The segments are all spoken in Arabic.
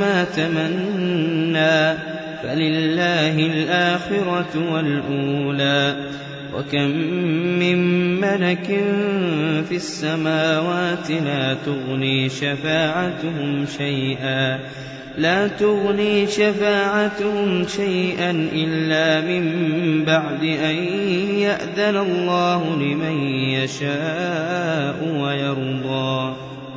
ما تمنى فلله الآخرة والأولى. وكم من ملك في السماوات لا تغني شفاعتهم شيئا لا تغني شفاعتهم شيئا إلا من بعد أن يأذن الله لمن يشاء ويرضى.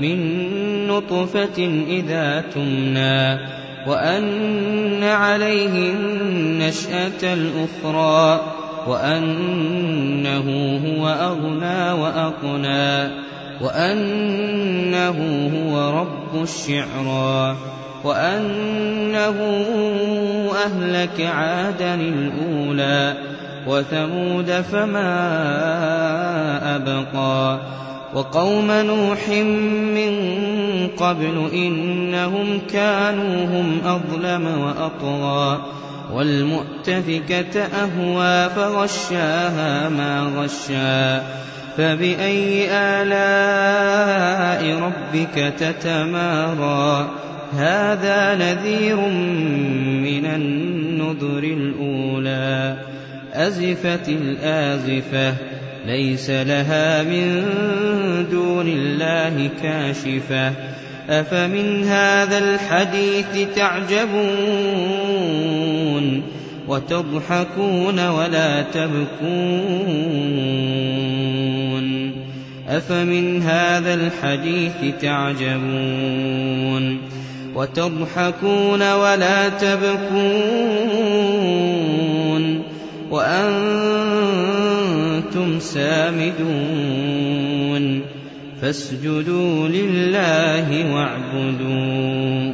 من نطفة إذا تمنى وأن عليه النشأة الأخرى وأنه هو أغنى وأقنى وأنه هو رب الشعرى وأنه أهلك عادا الأولى وثمود فما أبقى. وقوم نوح من قبل إنهم كانوا هم أظلم وأطغى والمؤتفكة أهوى فغشاها ما غشا فبأي آلاء ربك تتمارى؟ هذا نذير من النذر الأولى أزفت الآزفة. ليس لها من دون الله كاشفة. أفمن هذا الحديث تعجبون وتضحكون ولا تبكون؟ أفمن هذا الحديث تعجبون وتضحكون ولا تبكون؟ وأنتم سامدون فاسجدوا لله واعبدوا